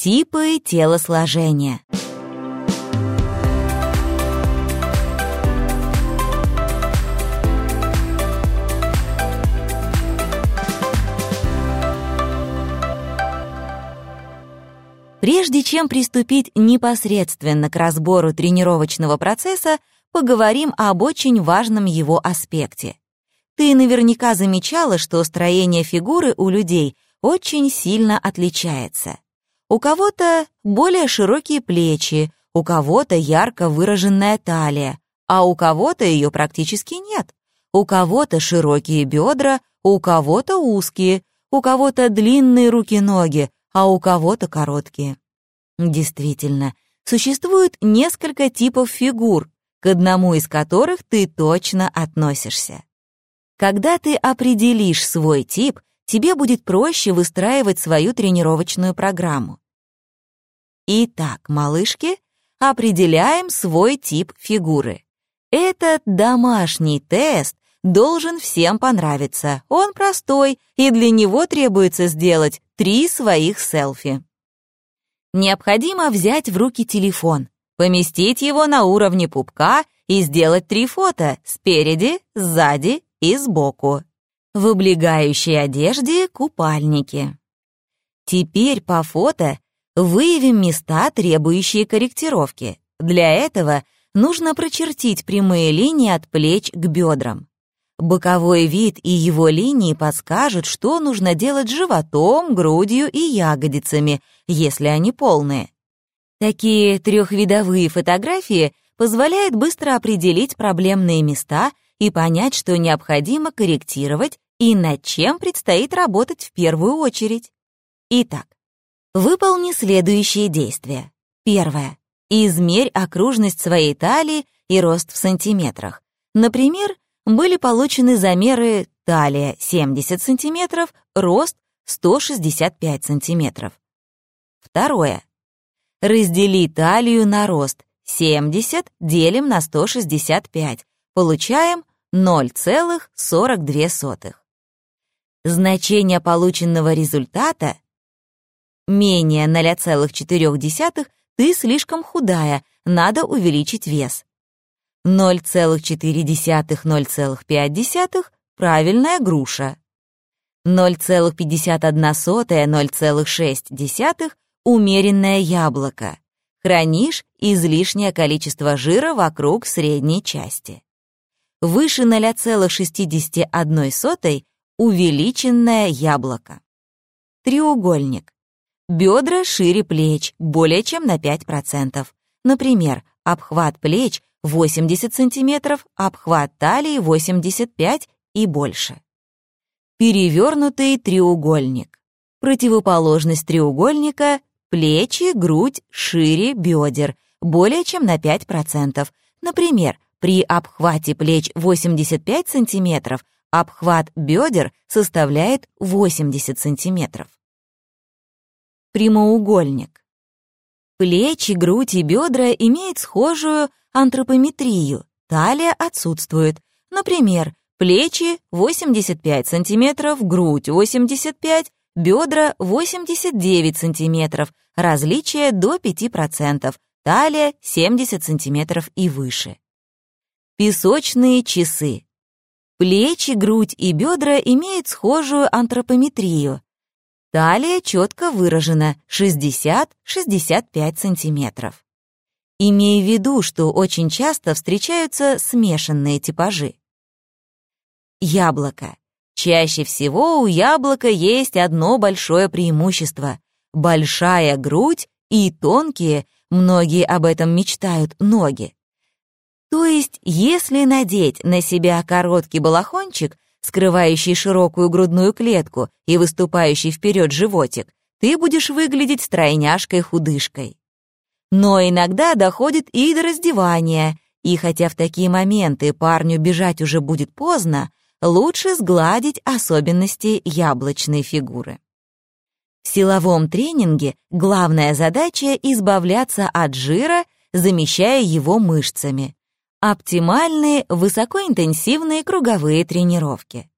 Типы телосложения. Прежде чем приступить непосредственно к разбору тренировочного процесса, поговорим об очень важном его аспекте. Ты наверняка замечала, что строение фигуры у людей очень сильно отличается. У кого-то более широкие плечи, у кого-то ярко выраженная талия, а у кого-то ее практически нет. У кого-то широкие бедра, у кого-то узкие, у кого-то длинные руки-ноги, а у кого-то короткие. Действительно, существует несколько типов фигур, к одному из которых ты точно относишься. Когда ты определишь свой тип, тебе будет проще выстраивать свою тренировочную программу. Итак, малышки, определяем свой тип фигуры. Этот домашний тест должен всем понравиться. Он простой, и для него требуется сделать три своих селфи. Необходимо взять в руки телефон, поместить его на уровне пупка и сделать три фото спереди, сзади и сбоку. В облегающей одежде купальники. Теперь по фото выявим места, требующие корректировки. Для этого нужно прочертить прямые линии от плеч к бедрам. Боковой вид и его линии подскажут, что нужно делать животом, грудью и ягодицами, если они полные. Такие трехвидовые фотографии позволяют быстро определить проблемные места и понять, что необходимо корректировать и над чем предстоит работать в первую очередь. Итак, выполни следующие действия. Первое. Измерь окружность своей талии и рост в сантиметрах. Например, были получены замеры талия 70 см, рост 165 см. Второе. Раздели талию на рост 70 делим на 165, получаем 0,42. Значение полученного результата менее 0,4, ты слишком худая, надо увеличить вес. 0,4-0,5 — правильная груша. 0,51-0,6 — умеренное яблоко. Хранишь излишнее количество жира вокруг средней части. Выше 0,61 — увеличенное яблоко. Треугольник. Бедра шире плеч, более чем на 5%. Например, обхват плеч 80 см, обхват талии 85 и больше. Перевернутый треугольник. Противоположность треугольника — плечи, грудь шире бедер, более чем на 5%. Например, при обхвате плеч 85 см обхват бедер составляет 80 см. Прямоугольник. Плечи, грудь и бедра имеют схожую антропометрию, талия отсутствует. Например, плечи 85 см, грудь 85 бедра 89 см, различие до 5%, талия 70 см и выше. Песочные часы. Плечи, грудь и бедра имеют схожую антропометрию. Талия четко выражена 60-65 см. Имея в виду, что очень часто встречаются смешанные типажи. Яблоко. Чаще всего у яблока есть одно большое преимущество — большая грудь и тонкие, многие об этом мечтают, ноги. То есть, если надеть на себя короткий балахончик, скрывающий широкую грудную клетку и выступающий вперед животик, ты будешь выглядеть стройняшкой-худышкой. Но иногда доходит и до раздевания, и хотя в такие моменты парню бежать уже будет поздно, лучше сгладить особенности яблочной фигуры. В силовом тренинге главная задача — избавляться от жира, замещая его мышцами. Оптимальные высокоинтенсивные круговые тренировки.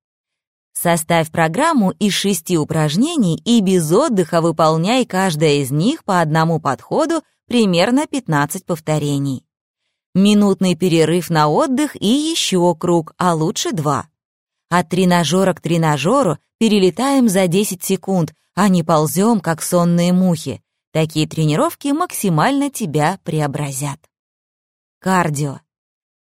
Составь программу из шести упражнений и без отдыха выполняй каждое из них по одному подходу примерно 15 повторений. Минутный перерыв на отдых и еще круг, а лучше два. От тренажера к тренажеру перелетаем за 10 секунд, а не ползем, как сонные мухи. Такие тренировки максимально тебя преобразят. Кардио.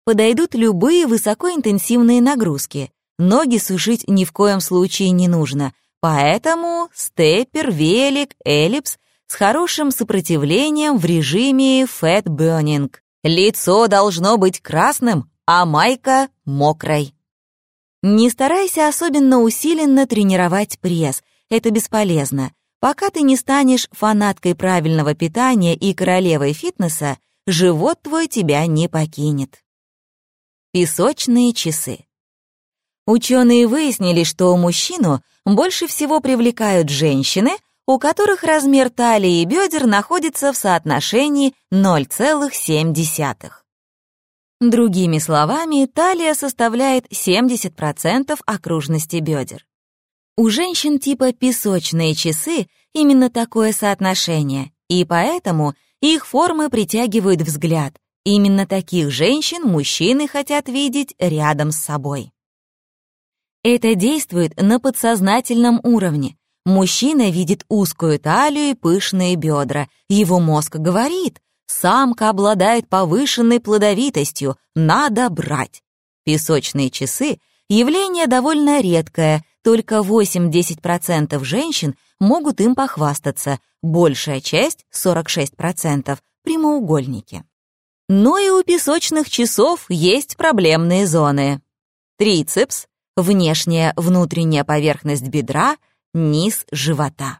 Подойдут любые высокоинтенсивные нагрузки. Ноги сушить ни в коем случае не нужно, поэтому степпер, велик, эллипс с хорошим сопротивлением в режиме fat burning. Лицо должно быть красным, а майка — мокрой. Не старайся особенно усиленно тренировать пресс, это бесполезно. Пока ты не станешь фанаткой правильного питания и королевой фитнеса, живот твой тебя не покинет. Песочные часы. Ученые выяснили, что мужчину больше всего привлекают женщины, у которых размер талии и бедер находится в соотношении 0,7. Другими словами, талия составляет 70% окружности бедер. У женщин типа песочные часы именно такое соотношение, и поэтому их формы притягивают взгляд. Именно таких женщин мужчины хотят видеть рядом с собой. Это действует на подсознательном уровне. Мужчина видит узкую талию и пышные бедра. Его мозг говорит, Самка обладает повышенной плодовитостью, надо брать. Песочные часы — явление довольно редкое, только 8-10% женщин могут им похвастаться, большая часть, 46%, прямоугольники. Но и у песочных часов есть проблемные зоны. Трицепс, внешняя внутренняя поверхность бедра, низ живота.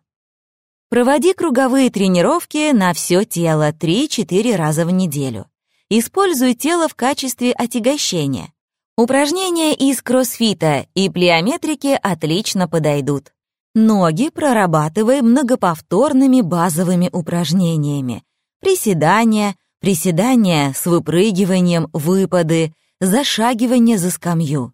Проводи круговые тренировки на все тело 3-4 раза в неделю. Используй тело в качестве отягощения. Упражнения из кроссфита и плеометрики отлично подойдут. Ноги прорабатывай многоповторными базовыми упражнениями. Приседания, приседания с выпрыгиванием, выпады, зашагивание за скамью.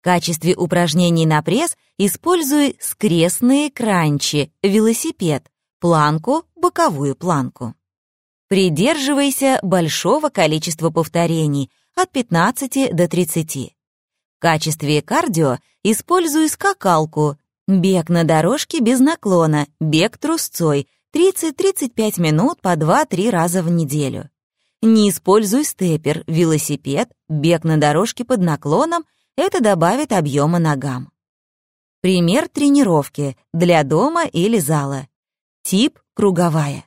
В качестве упражнений на пресс используй скрестные кранчи, велосипед, планку, боковую планку. Придерживайся большого количества повторений, от 15 до 30. В качестве кардио используй скакалку, бег на дорожке без наклона, бег трусцой, 30-35 минут по 2-3 раза в неделю. Не используй степер, велосипед, бег на дорожке под наклоном — это добавит объема ногам. Пример тренировки для дома или зала. Тип — круговая.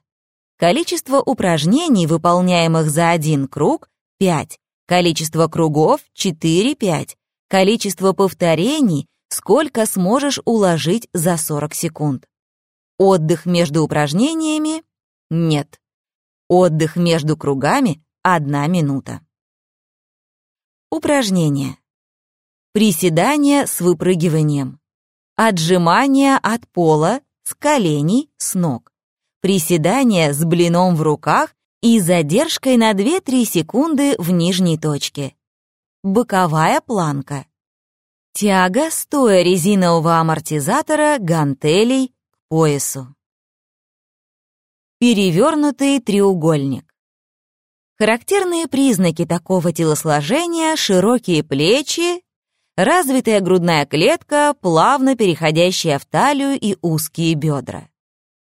Количество упражнений, выполняемых за один круг — 5. Количество кругов — 4-5. Количество повторений — сколько сможешь уложить за 40 секунд. Отдых между упражнениями — нет. Отдых между кругами — 1 минута. Упражнения. Приседания с выпрыгиванием. Отжимания от пола, с коленей, с ног. Приседания с блином в руках и задержкой на 2-3 секунды в нижней точке. Боковая планка. Тяга стоя резинового амортизатора гантелей поясу. Перевернутый треугольник. Характерные признаки такого телосложения — широкие плечи развитая грудная клетка, плавно переходящая в талию и узкие бедра.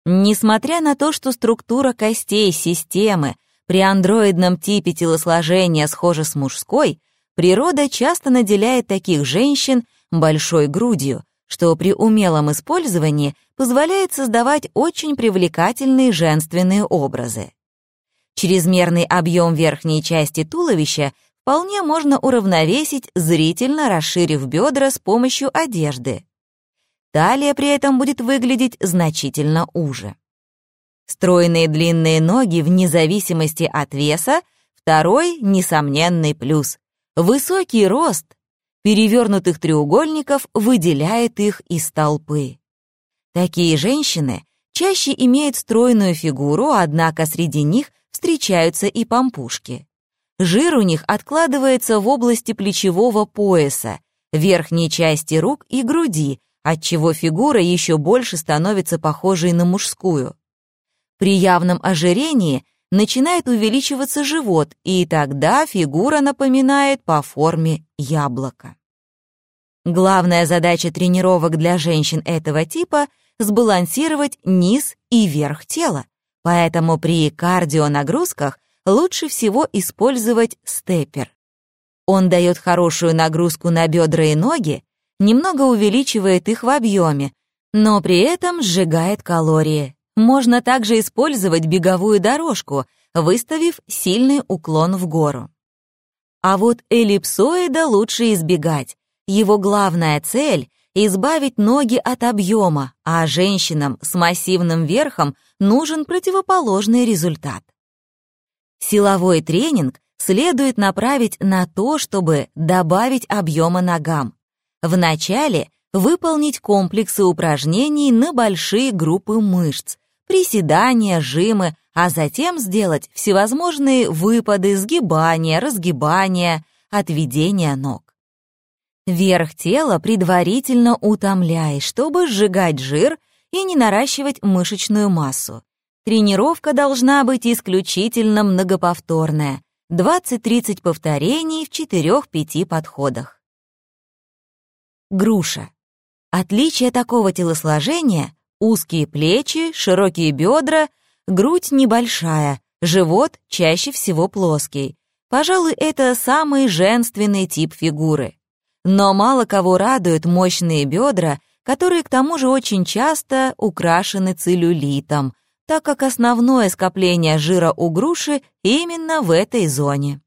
Несмотря на то, что структура костей системы при андроидном типе телосложения схожа с мужской, природа часто наделяет таких женщин большой грудью, что при умелом использовании позволяет создавать очень привлекательные женственные образы. Чрезмерный объем верхней части туловища вполне можно уравновесить, зрительно расширив бедра с помощью одежды. Талия при этом будет выглядеть значительно уже. Стройные длинные ноги вне зависимости от веса — второй несомненный плюс. Высокий рост перевернутых треугольников выделяет их из толпы. Такие женщины чаще имеют стройную фигуру, однако среди них встречаются и помпушки. Жир у них откладывается в области плечевого пояса. верхней части рук и груди, отчего фигура еще больше становится похожей на мужскую. При явном ожирении начинает увеличиваться живот, и тогда фигура напоминает по форме яблоко. Главная задача тренировок для женщин этого типа — сбалансировать низ и верх тела, поэтому при кардионагрузках лучше всего использовать степпер. Он дает хорошую нагрузку на бедра и ноги, немного увеличивает их в объеме, но при этом сжигает калории. Можно также использовать беговую дорожку, выставив сильный уклон в гору. А вот эллипсоида лучше избегать. Его главная цель — избавить ноги от объема, а женщинам с массивным верхом нужен противоположный результат. Силовой тренинг следует направить на то, чтобы добавить объема ногам. Вначале выполнить комплексы упражнений на большие группы мышц, приседания, жимы, а затем сделать всевозможные выпады, сгибания, разгибания, отведения ног. Верх тела предварительно утомляй, чтобы сжигать жир и не наращивать мышечную массу. Тренировка должна быть исключительно многоповторная, 20-30 повторений в 4-5 подходах. Груша. Отличие такого телосложения Узкие плечи, широкие бедра, грудь небольшая, живот чаще всего плоский. Пожалуй, это самый женственный тип фигуры. Но мало кого радуют мощные бедра, которые к тому же очень часто украшены целлюлитом, так как основное скопление жира у груши именно в этой зоне.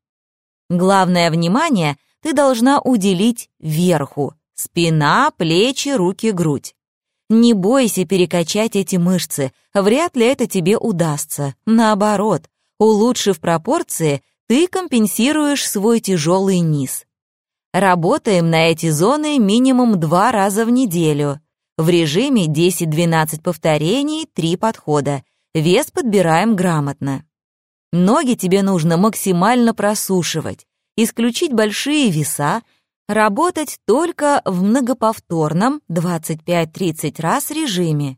Главное внимание ты должна уделить верху, спина, плечи, руки, грудь. Не бойся перекачать эти мышцы, вряд ли это тебе удастся. Наоборот, улучшив пропорции, ты компенсируешь свой тяжелый низ. Работаем на эти зоны минимум два раза в неделю. В режиме 10-12 повторений, 3 подхода. Вес подбираем грамотно. Ноги тебе нужно максимально просушивать, исключить большие веса, Работать только в многоповторном 25-30 раз режиме.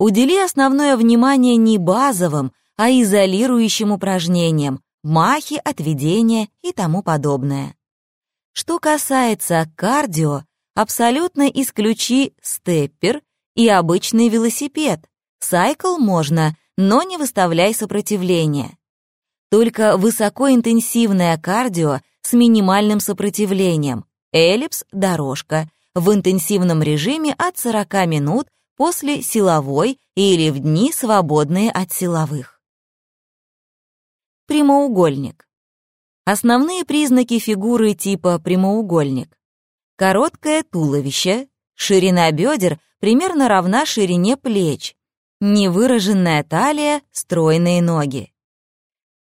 Удели основное внимание не базовым, а изолирующим упражнениям, махи, отведения и тому подобное. Что касается кардио, абсолютно исключи степпер и обычный велосипед. Сайкл можно, но не выставляй сопротивления. Только высокоинтенсивное кардио с минимальным сопротивлением, эллипс, дорожка, в интенсивном режиме от 40 минут после силовой или в дни, свободные от силовых. Прямоугольник. Основные признаки фигуры типа прямоугольник. Короткое туловище, ширина бедер примерно равна ширине плеч, невыраженная талия, стройные ноги.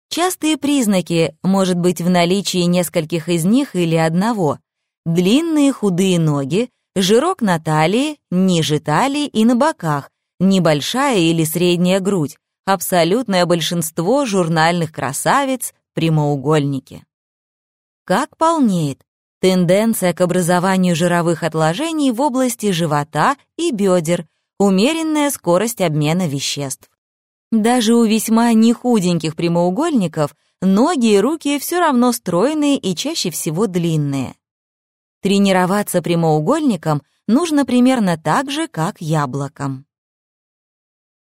Частые признаки может быть в наличии нескольких из них или одного, длинные худые ноги, жирок на талии, ниже талии и на боках, небольшая или средняя грудь, абсолютное большинство журнальных красавиц — прямоугольники. Как полнеет? Тенденция к образованию жировых отложений в области живота и бедер, умеренная скорость обмена веществ. Даже у весьма нехуденьких прямоугольников ноги и руки все равно стройные и чаще всего длинные. Тренироваться прямоугольником нужно примерно так же, как яблоком.